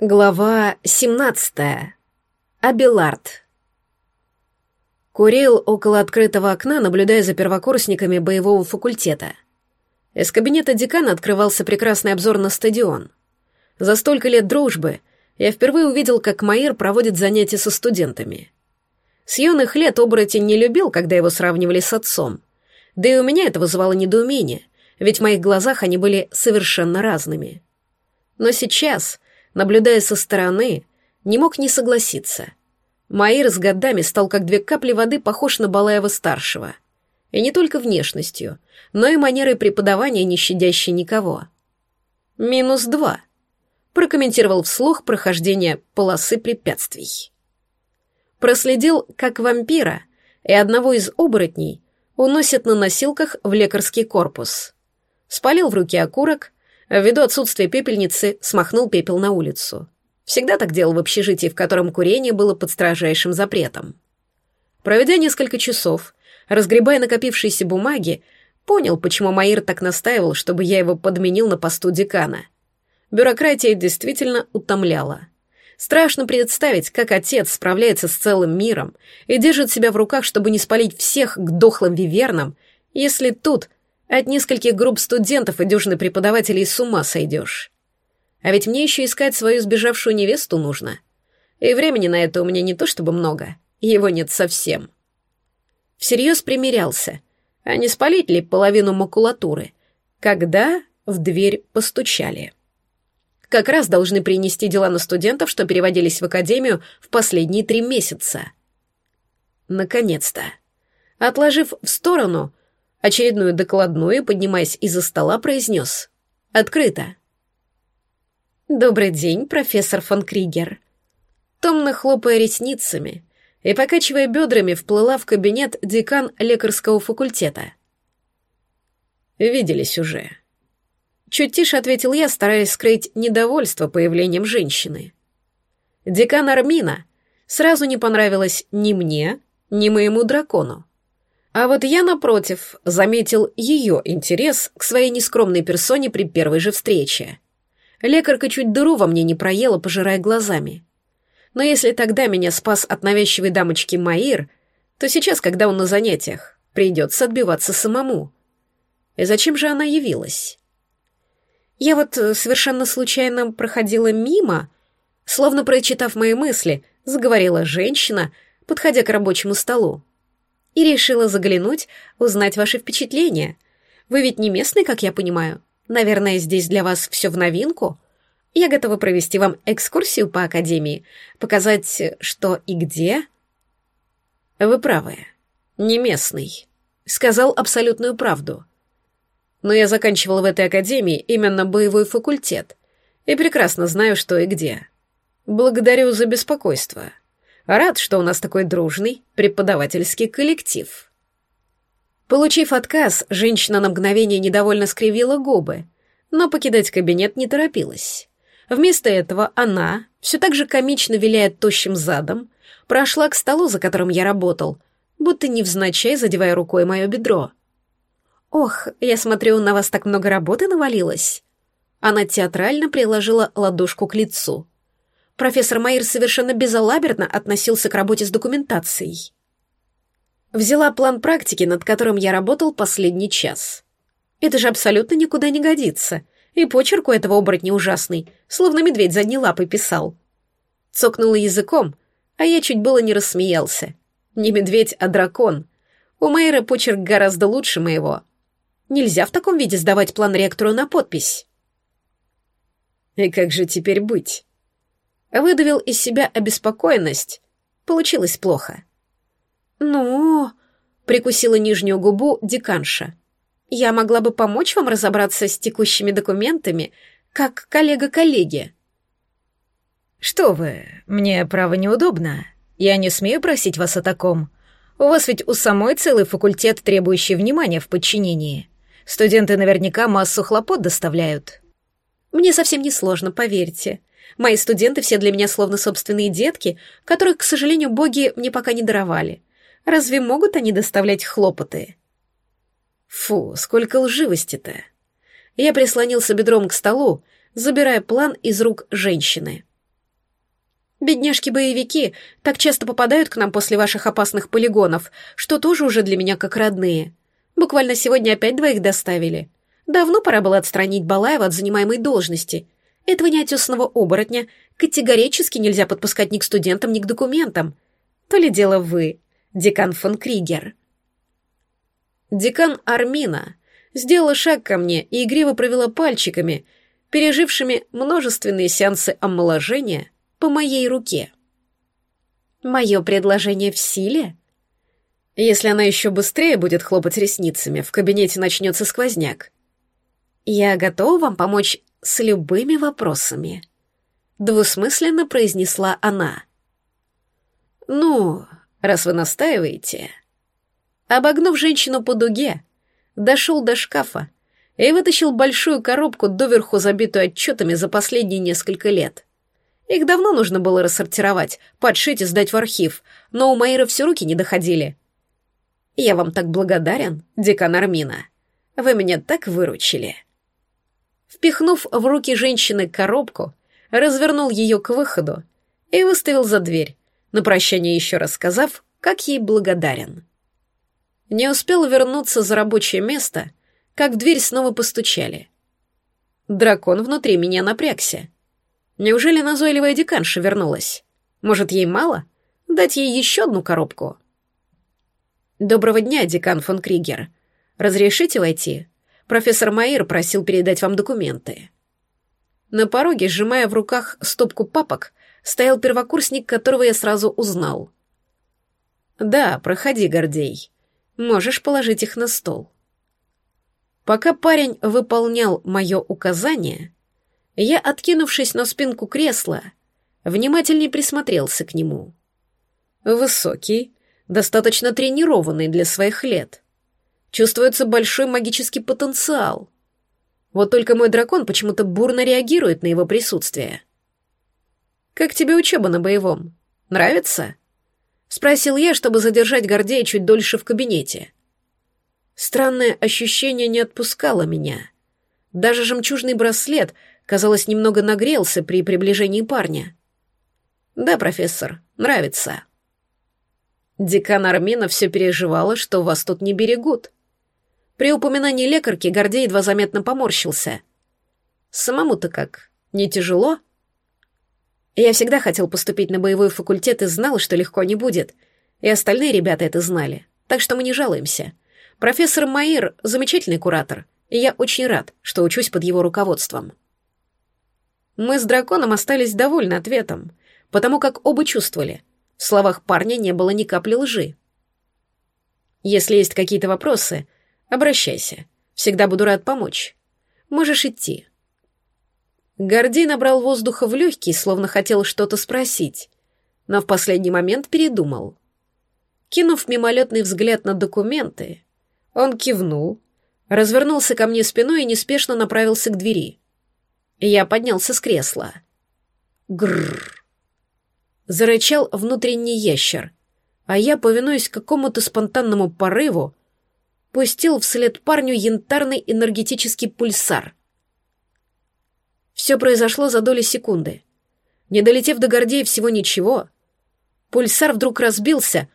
Глава 17. Абелард. Курил около открытого окна, наблюдая за первокурсниками боевого факультета. Из кабинета декана открывался прекрасный обзор на стадион. За столько лет дружбы я впервые увидел, как Маир проводит занятия со студентами. С юных лет оборотень не любил, когда его сравнивали с отцом. Да и у меня это вызывало недоумение, ведь в моих глазах они были совершенно разными. Но сейчас наблюдая со стороны, не мог не согласиться. Маир с годами стал как две капли воды похож на Балаева-старшего. И не только внешностью, но и манерой преподавания, не щадящей никого. «Минус два», — прокомментировал вслух прохождение полосы препятствий. Проследил, как вампира и одного из оборотней уносят на носилках в лекарский корпус. Спалил в руке окурок — Ввиду отсутствия пепельницы, смахнул пепел на улицу. Всегда так делал в общежитии, в котором курение было под строжайшим запретом. Проведя несколько часов, разгребая накопившиеся бумаги, понял, почему Маир так настаивал, чтобы я его подменил на посту декана. Бюрократия действительно утомляла. Страшно представить, как отец справляется с целым миром и держит себя в руках, чтобы не спалить всех к дохлым вивернам, если тут от нескольких групп студентов и дюжины преподавателей с ума сойдешь. А ведь мне еще искать свою сбежавшую невесту нужно. И времени на это у меня не то чтобы много, его нет совсем. Всерьез примирялся, а не спалить ли половину макулатуры, когда в дверь постучали. Как раз должны принести дела на студентов, что переводились в академию в последние три месяца. Наконец-то. Отложив в сторону очередную докладную, поднимаясь из-за стола, произнес «Открыто». «Добрый день, профессор фон Кригер». Томно хлопая ресницами и покачивая бедрами, вплыла в кабинет декан лекарского факультета. «Виделись уже». Чуть тише ответил я, стараясь скрыть недовольство появлением женщины. Декан Армина сразу не понравилась ни мне, ни моему дракону. А вот я, напротив, заметил ее интерес к своей нескромной персоне при первой же встрече. Лекарка чуть дыру во мне не проела, пожирая глазами. Но если тогда меня спас от навязчивой дамочки Маир, то сейчас, когда он на занятиях, придется отбиваться самому. И зачем же она явилась? Я вот э, совершенно случайно проходила мимо, словно прочитав мои мысли, заговорила женщина, подходя к рабочему столу и решила заглянуть, узнать ваши впечатления. Вы ведь не местный, как я понимаю. Наверное, здесь для вас все в новинку. Я готова провести вам экскурсию по академии, показать, что и где. Вы правы, не местный. Сказал абсолютную правду. Но я заканчивал в этой академии именно боевой факультет и прекрасно знаю, что и где. Благодарю за беспокойство. Рад, что у нас такой дружный преподавательский коллектив. Получив отказ, женщина на мгновение недовольно скривила губы, но покидать кабинет не торопилась. Вместо этого она, все так же комично виляя тощим задом, прошла к столу, за которым я работал, будто невзначай задевая рукой мое бедро. «Ох, я смотрю, на вас так много работы навалилось». Она театрально приложила ладошку к лицу — профессор Майер совершенно безалаберно относился к работе с документацией. Взяла план практики, над которым я работал последний час. Это же абсолютно никуда не годится. И почерк у этого оборотня ужасный, словно медведь задней лапой писал. Цокнула языком, а я чуть было не рассмеялся. Не медведь, а дракон. У Майера почерк гораздо лучше моего. Нельзя в таком виде сдавать план ректору на подпись. И как же теперь быть? Выдавил из себя обеспокоенность. Получилось плохо. «Ну...» — прикусила нижнюю губу деканша. «Я могла бы помочь вам разобраться с текущими документами, как коллега коллеги». «Что вы, мне, право, неудобно. Я не смею просить вас о таком. У вас ведь у самой целый факультет, требующий внимания в подчинении. Студенты наверняка массу хлопот доставляют». «Мне совсем не сложно, поверьте. Мои студенты все для меня словно собственные детки, которых, к сожалению, боги мне пока не даровали. Разве могут они доставлять хлопоты? Фу, сколько лживости-то. Я прислонился бедром к столу, забирая план из рук женщины. Бедняжки-боевики так часто попадают к нам после ваших опасных полигонов, что тоже уже для меня как родные. Буквально сегодня опять двоих доставили. Давно пора было отстранить Балаева от занимаемой должности. Этого неотесанного оборотня категорически нельзя подпускать ни к студентам, ни к документам. То ли дело вы, декан фон Кригер. Декан Армина сделала шаг ко мне и игриво провела пальчиками, пережившими множественные сеансы омоложения, по моей руке. Мое предложение в силе? Если она еще быстрее будет хлопать ресницами, в кабинете начнется сквозняк. Я готова вам помочь с любыми вопросами. Двусмысленно произнесла она. Ну, раз вы настаиваете... Обогнув женщину по дуге, дошел до шкафа и вытащил большую коробку, доверху забитую отчетами за последние несколько лет. Их давно нужно было рассортировать, подшить и сдать в архив, но у Майера все руки не доходили. Я вам так благодарен, декан Армина. Вы меня так выручили. Впихнув в руки женщины коробку, развернул ее к выходу и выставил за дверь, на прощание еще раз сказав, как ей благодарен. Не успел вернуться за рабочее место, как в дверь снова постучали. Дракон внутри меня напрягся. Неужели назойливая деканша вернулась? Может, ей мало? Дать ей еще одну коробку? Доброго дня, декан фон Кригер. Разрешите войти? Профессор Майер просил передать вам документы. На пороге, сжимая в руках стопку папок, стоял первокурсник, которого я сразу узнал. «Да, проходи, Гордей. Можешь положить их на стол». Пока парень выполнял мое указание, я, откинувшись на спинку кресла, внимательнее присмотрелся к нему. Высокий, достаточно тренированный для своих лет. Чувствуется большой магический потенциал. Вот только мой дракон почему-то бурно реагирует на его присутствие. «Как тебе учеба на боевом? Нравится?» — спросил я, чтобы задержать Гордея чуть дольше в кабинете. Странное ощущение не отпускало меня. Даже жемчужный браслет, казалось, немного нагрелся при приближении парня. «Да, профессор, нравится». Декан Армина все переживала, что вас тут не берегут. При упоминании лекарки Гордей едва заметно поморщился. «Самому-то как? Не тяжело?» Я всегда хотел поступить на боевой факультет и знал, что легко не будет. И остальные ребята это знали. Так что мы не жалуемся. Профессор Маир — замечательный куратор, и я очень рад, что учусь под его руководством. Мы с драконом остались довольны ответом, потому как оба чувствовали. В словах парня не было ни капли лжи. Если есть какие-то вопросы, обращайся. Всегда буду рад помочь. Можешь идти. Гордей набрал воздуха в легкие, словно хотел что-то спросить, но в последний момент передумал. Кинув мимолетный взгляд на документы, он кивнул, развернулся ко мне спиной и неспешно направился к двери. Я поднялся с кресла. Грррр. Зарычал внутренний ящер, а я, повинуясь какому-то спонтанному порыву, пустил вслед парню янтарный энергетический пульсар. Все произошло за доли секунды. Не долетев до Гордея всего ничего, пульсар вдруг разбился,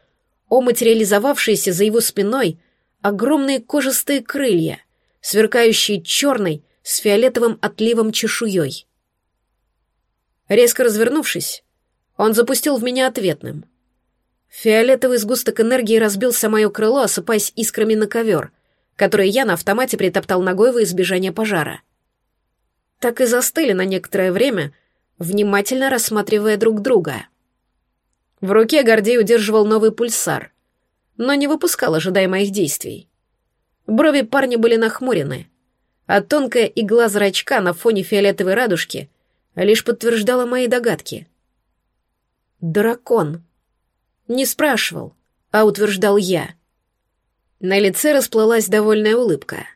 о материализовавшиеся за его спиной огромные кожистые крылья, сверкающие черной с фиолетовым отливом чешуей. Резко развернувшись, он запустил в меня ответным. Фиолетовый сгусток энергии разбился мое крыло, осыпаясь искрами на ковер, который я на автомате притоптал ногой во избежание пожара — так и застыли на некоторое время, внимательно рассматривая друг друга. В руке Гордей удерживал новый пульсар, но не выпускал ожидаемых действий. Брови парня были нахмурены, а тонкая игла зрачка на фоне фиолетовой радужки лишь подтверждала мои догадки. «Дракон!» Не спрашивал, а утверждал я. На лице расплылась довольная улыбка.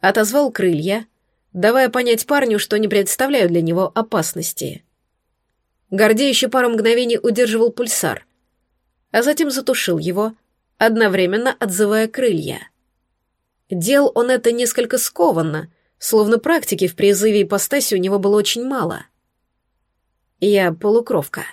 Отозвал крылья, давая понять парню, что не представляю для него опасности. Гордей еще пару мгновений удерживал пульсар, а затем затушил его, одновременно отзывая крылья. Дел он это несколько скованно, словно практики в призыве ипостаси у него было очень мало. Я полукровка.